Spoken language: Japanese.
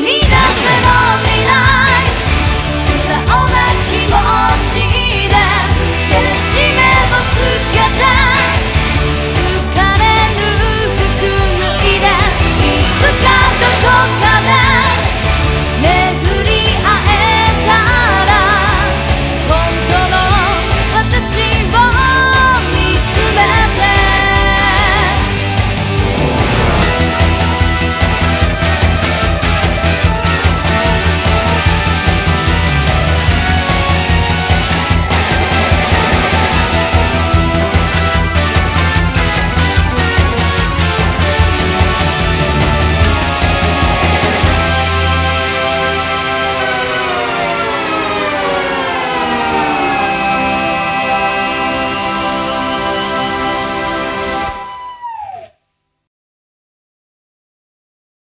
見出すの